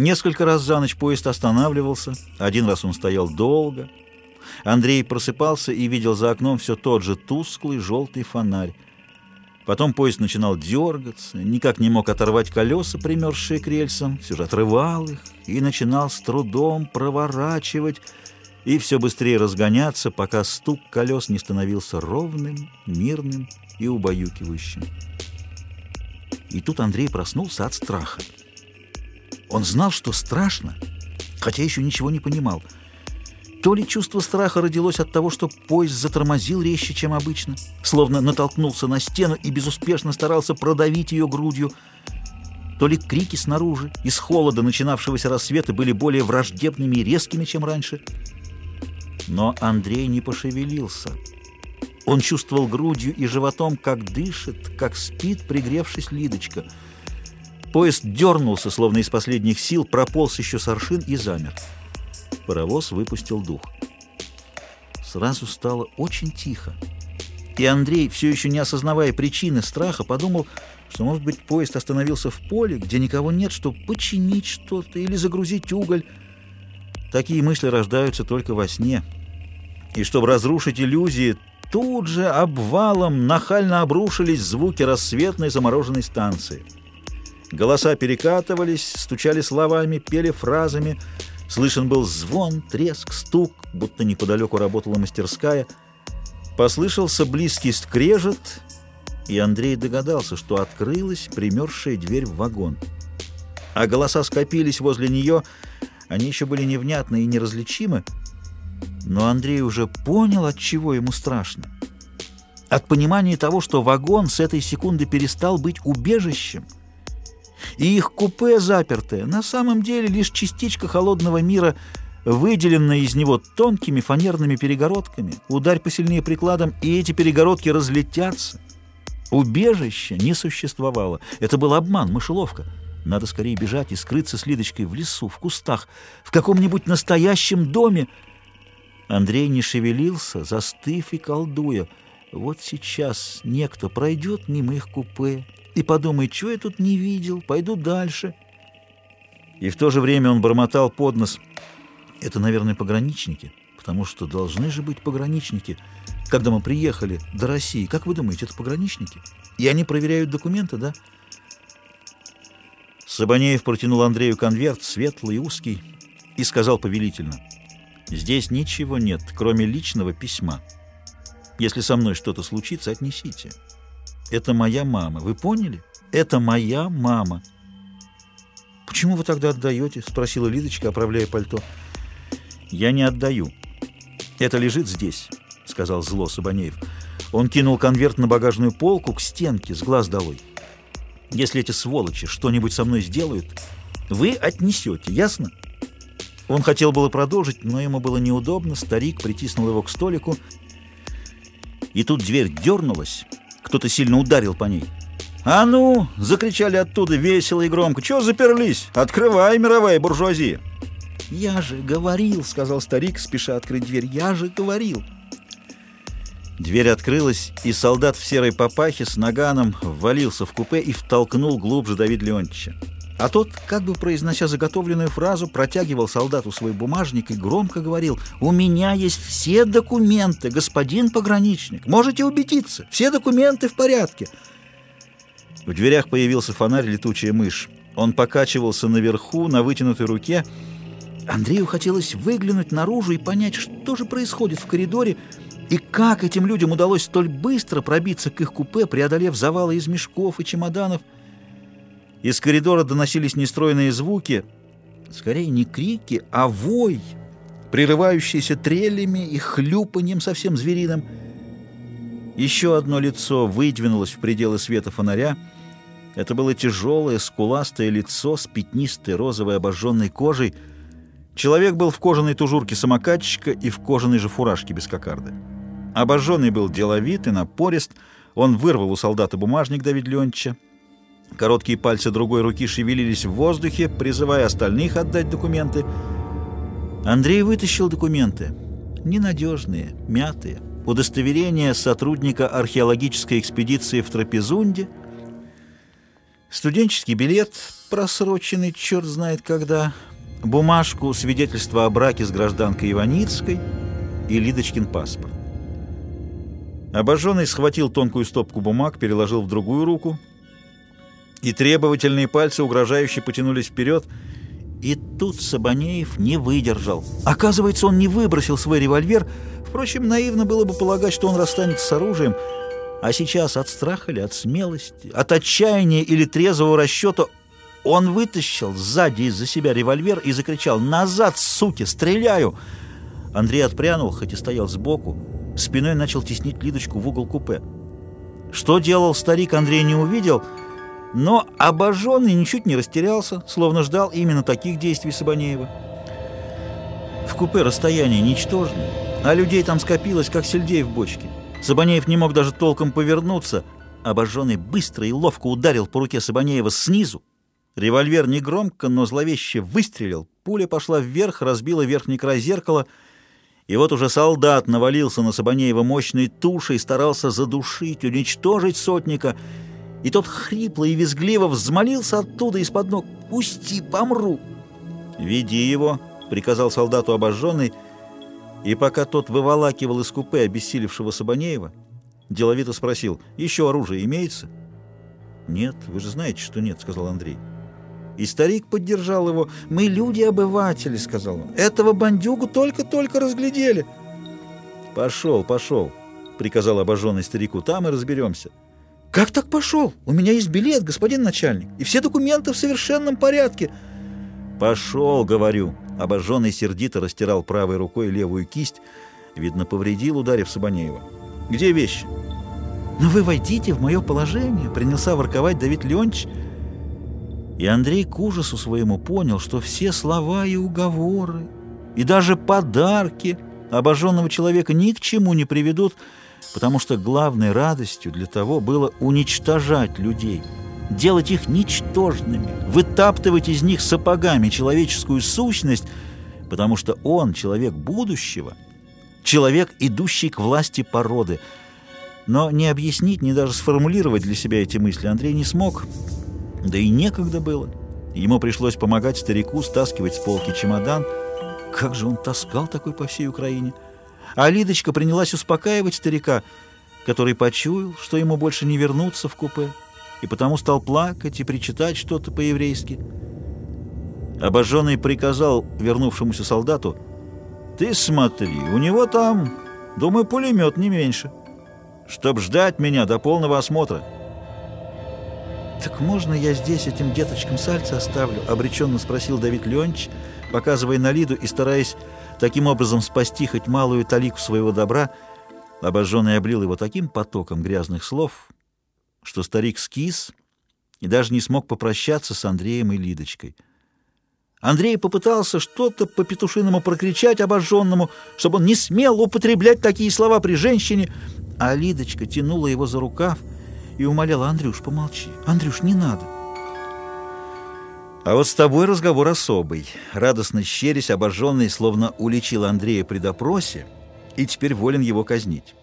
Несколько раз за ночь поезд останавливался, один раз он стоял долго. Андрей просыпался и видел за окном все тот же тусклый желтый фонарь. Потом поезд начинал дергаться, никак не мог оторвать колеса, примерзшие к рельсам, все же отрывал их и начинал с трудом проворачивать и все быстрее разгоняться, пока стук колес не становился ровным, мирным и убаюкивающим. И тут Андрей проснулся от страха. Он знал, что страшно, хотя еще ничего не понимал — то ли чувство страха родилось от того, что поезд затормозил резче, чем обычно, словно натолкнулся на стену и безуспешно старался продавить ее грудью, то ли крики снаружи из холода начинавшегося рассвета были более враждебными и резкими, чем раньше. Но Андрей не пошевелился. Он чувствовал грудью и животом, как дышит, как спит, пригревшись Лидочка. Поезд дернулся, словно из последних сил, прополз еще с аршин и замер. Паровоз выпустил дух. Сразу стало очень тихо. И Андрей, все еще не осознавая причины страха, подумал, что, может быть, поезд остановился в поле, где никого нет, чтобы починить что-то или загрузить уголь. Такие мысли рождаются только во сне. И чтобы разрушить иллюзии, тут же обвалом нахально обрушились звуки рассветной замороженной станции. Голоса перекатывались, стучали словами, пели фразами — Слышен был звон, треск, стук, будто неподалеку работала мастерская. Послышался близкий скрежет, и Андрей догадался, что открылась примерзшая дверь в вагон. А голоса скопились возле нее, они еще были невнятны и неразличимы, но Андрей уже понял, от чего ему страшно. От понимания того, что вагон с этой секунды перестал быть убежищем — и их купе запертое, на самом деле лишь частичка холодного мира, выделенная из него тонкими фанерными перегородками. Ударь посильнее прикладом, и эти перегородки разлетятся. Убежища не существовало. Это был обман, мышеловка. Надо скорее бежать и скрыться с Лидочкой в лесу, в кустах, в каком-нибудь настоящем доме. Андрей не шевелился, застыв и колдуя. Вот сейчас некто пройдет мимо их купе, и подумает, что я тут не видел, пойду дальше. И в то же время он бормотал под нос. Это, наверное, пограничники, потому что должны же быть пограничники. Когда мы приехали до России, как вы думаете, это пограничники? И они проверяют документы, да? Сабанеев протянул Андрею конверт, светлый и узкий, и сказал повелительно, «Здесь ничего нет, кроме личного письма. Если со мной что-то случится, отнесите». Это моя мама. Вы поняли? Это моя мама. Почему вы тогда отдаете? Спросила Лидочка, оправляя пальто. Я не отдаю. Это лежит здесь, сказал зло Сабанеев. Он кинул конверт на багажную полку к стенке с глаз долой. Если эти сволочи что-нибудь со мной сделают, вы отнесете, ясно? Он хотел было продолжить, но ему было неудобно. Старик притиснул его к столику. И тут дверь дернулась, кто-то сильно ударил по ней. «А ну!» — закричали оттуда весело и громко. «Чего заперлись? Открывай, мировая буржуазия!» «Я же говорил!» — сказал старик, спеша открыть дверь. «Я же говорил!» Дверь открылась, и солдат в серой папахе с наганом ввалился в купе и втолкнул глубже Давид Леонтьевича. А тот, как бы произнося заготовленную фразу, протягивал солдату свой бумажник и громко говорил «У меня есть все документы, господин пограничник. Можете убедиться, все документы в порядке». В дверях появился фонарь «Летучая мышь». Он покачивался наверху, на вытянутой руке. Андрею хотелось выглянуть наружу и понять, что же происходит в коридоре, и как этим людям удалось столь быстро пробиться к их купе, преодолев завалы из мешков и чемоданов. Из коридора доносились нестроенные звуки, скорее не крики, а вой, прерывающийся трелями и хлюпаньем совсем звериным. Еще одно лицо выдвинулось в пределы света фонаря. Это было тяжелое, скуластое лицо с пятнистой розовой обожженной кожей. Человек был в кожаной тужурке самокатчика и в кожаной же фуражке без кокарды. Обожженный был деловит и напорист. Он вырвал у солдата бумажник Давид Леонтьевича, Короткие пальцы другой руки шевелились в воздухе, призывая остальных отдать документы. Андрей вытащил документы. Ненадежные, мятые. Удостоверение сотрудника археологической экспедиции в Трапезунде, студенческий билет — просроченный черт знает когда, бумажку свидетельства о браке с гражданкой Иваницкой и Лидочкин паспорт. Обожженный схватил тонкую стопку бумаг, переложил в другую руку, и требовательные пальцы угрожающе потянулись вперед, и тут Сабанеев не выдержал. Оказывается, он не выбросил свой револьвер, впрочем, наивно было бы полагать, что он расстанется с оружием, а сейчас от страха или от смелости, от отчаяния или трезвого расчета он вытащил сзади из-за себя револьвер и закричал «Назад, суки! Стреляю!» Андрей отпрянул, хоть и стоял сбоку, спиной начал теснить Лидочку в угол купе. Что делал старик, Андрей не увидел, но обожженный ничуть не растерялся, словно ждал именно таких действий Сабанеева. В купе расстояние ничтожное, а людей там скопилось, как сельдей в бочке. Сабанеев не мог даже толком повернуться. Обожженный быстро и ловко ударил по руке Сабанеева снизу. Револьвер негромко, но зловеще выстрелил. Пуля пошла вверх, разбила верхний край зеркала — и вот уже солдат навалился на Сабанеева мощной тушей, старался задушить, уничтожить сотника. И тот хрипло и визгливо взмолился оттуда из-под ног. «Пусти, помру!» «Веди его», — приказал солдату обожженный, и пока тот выволакивал из купе обессилевшего Сабанеева, деловито спросил, «Еще оружие имеется?» «Нет, вы же знаете, что нет», — сказал Андрей. И старик поддержал его. «Мы люди-обыватели», — сказал он. «Этого бандюгу только-только разглядели». «Пошел, пошел», — приказал обожженный старику. «Там и разберемся». «Как так пошел? У меня есть билет, господин начальник, и все документы в совершенном порядке». «Пошел, говорю». Обожженный сердито растирал правой рукой левую кисть. Видно, повредил, ударив Сабанеева. «Где вещи?» «Но вы войдите в мое положение», — принялся ворковать Давид Леонтьевич, — и Андрей к ужасу своему понял, что все слова и уговоры, и даже подарки обожженного человека ни к чему не приведут, потому что главной радостью для того было уничтожать людей, делать их ничтожными, вытаптывать из них сапогами человеческую сущность, потому что он человек будущего, человек, идущий к власти породы. Но не объяснить, ни даже сформулировать для себя эти мысли Андрей не смог, да и некогда было. Ему пришлось помогать старику стаскивать с полки чемодан. Как же он таскал такой по всей Украине? А Лидочка принялась успокаивать старика, который почуял, что ему больше не вернуться в купе, и потому стал плакать и причитать что-то по-еврейски. Обожженный приказал вернувшемуся солдату, «Ты смотри, у него там, думаю, пулемет не меньше, чтоб ждать меня до полного осмотра». «Так можно я здесь этим деточкам сальце оставлю?» — обреченно спросил Давид Леонтьевич, показывая на Лиду и стараясь таким образом спасти хоть малую талику своего добра. Обожженный облил его таким потоком грязных слов, что старик скис и даже не смог попрощаться с Андреем и Лидочкой. Андрей попытался что-то по-петушиному прокричать обожженному, чтобы он не смел употреблять такие слова при женщине, а Лидочка тянула его за рукав, и умоляла, «Андрюш, помолчи, Андрюш, не надо». А вот с тобой разговор особый. Радостно щерясь, обожженный, словно уличил Андрея при допросе, и теперь волен его казнить.